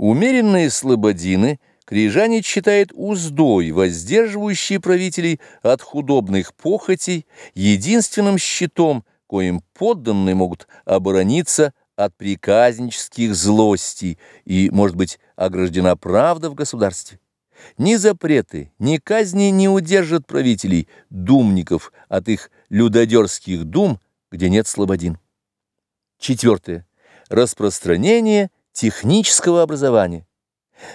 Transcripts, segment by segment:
Умеренные слободины Крижанич считает уздой, воздерживающей правителей от худобных похотей, единственным щитом, коим подданные могут оборониться от приказнических злостей и, может быть, ограждена правда в государстве. Ни запреты, ни казни не удержат правителей, думников от их людодерских дум, где нет слободин. Четвертое. Распространение технического образования.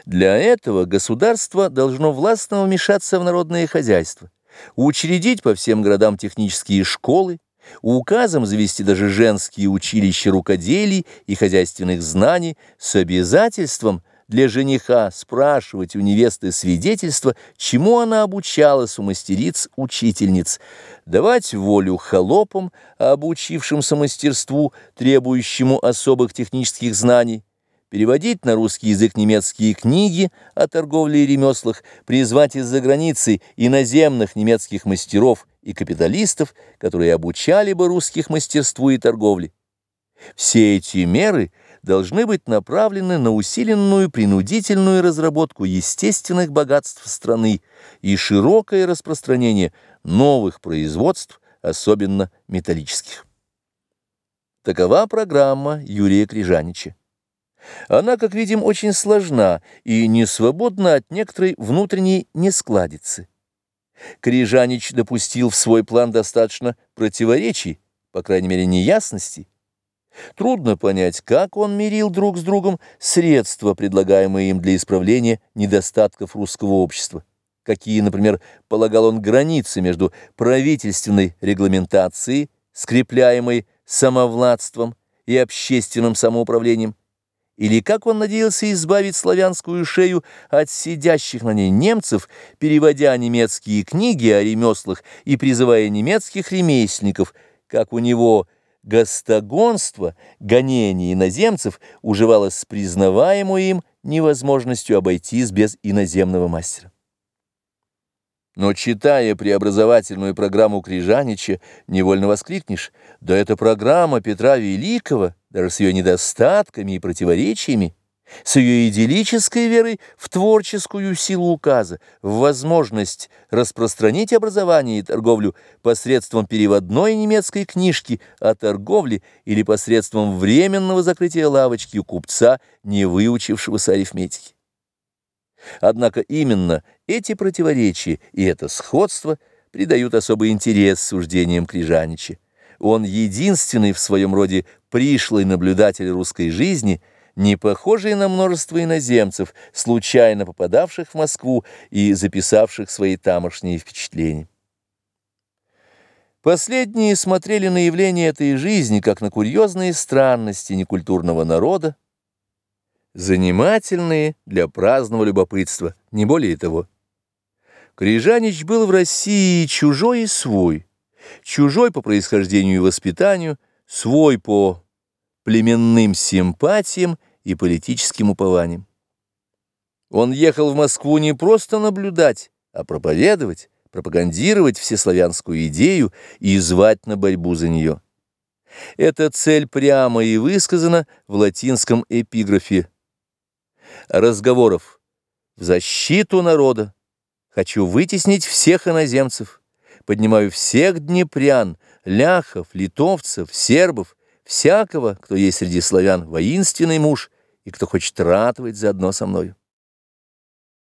Для этого государство должно властно вмешаться в народное хозяйство, учредить по всем городам технические школы, указом завести даже женские училища рукоделий и хозяйственных знаний с обязательством для жениха спрашивать у невесты свидетельства, чему она обучалась у мастериц-учительниц, давать волю холопам, обучившимся мастерству, требующему особых технических знаний, переводить на русский язык немецкие книги о торговле и ремеслах, призвать из-за границы иноземных немецких мастеров и капиталистов, которые обучали бы русских мастерству и торговле. Все эти меры должны быть направлены на усиленную принудительную разработку естественных богатств страны и широкое распространение новых производств, особенно металлических. Такова программа Юрия Крижанича. Она, как видим, очень сложна и не свободна от некоторой внутренней нескладицы. Крижанич допустил в свой план достаточно противоречий, по крайней мере, неясностей. Трудно понять, как он мирил друг с другом средства, предлагаемые им для исправления недостатков русского общества. Какие, например, полагал он границы между правительственной регламентацией, скрепляемой самовладством и общественным самоуправлением, или как он надеялся избавить славянскую шею от сидящих на ней немцев, переводя немецкие книги о ремеслах и призывая немецких ремесленников, как у него гостогонство, гонение иноземцев уживалось с признаваемой им невозможностью обойтись без иноземного мастера. Но читая преобразовательную программу Крижанича, невольно воскликнешь, да это программа Петра Великого, даже с ее недостатками и противоречиями, с ее идиллической верой в творческую силу указа, в возможность распространить образование и торговлю посредством переводной немецкой книжки о торговле или посредством временного закрытия лавочки у купца, не выучившегося арифметики. Однако именно эти противоречия и это сходство придают особый интерес суждениям Крижанича. Он единственный в своем роде пришлый наблюдатель русской жизни, не похожий на множество иноземцев, случайно попадавших в Москву и записавших свои тамошние впечатления. Последние смотрели на явления этой жизни, как на курьезные странности некультурного народа, занимательные для праздного любопытства, не более того. Крижанич был в России чужой и свой, чужой по происхождению и воспитанию, свой по племенным симпатиям и политическим упованиям. Он ехал в Москву не просто наблюдать, а проповедовать, пропагандировать всеславянскую идею и звать на борьбу за нее. Эта цель прямо и высказана в латинском эпиграфе разговоров в защиту народа. Хочу вытеснить всех иноземцев, поднимаю всех днепрян, ляхов, литовцев, сербов, всякого, кто есть среди славян воинственный муж и кто хочет ратовать заодно со мною.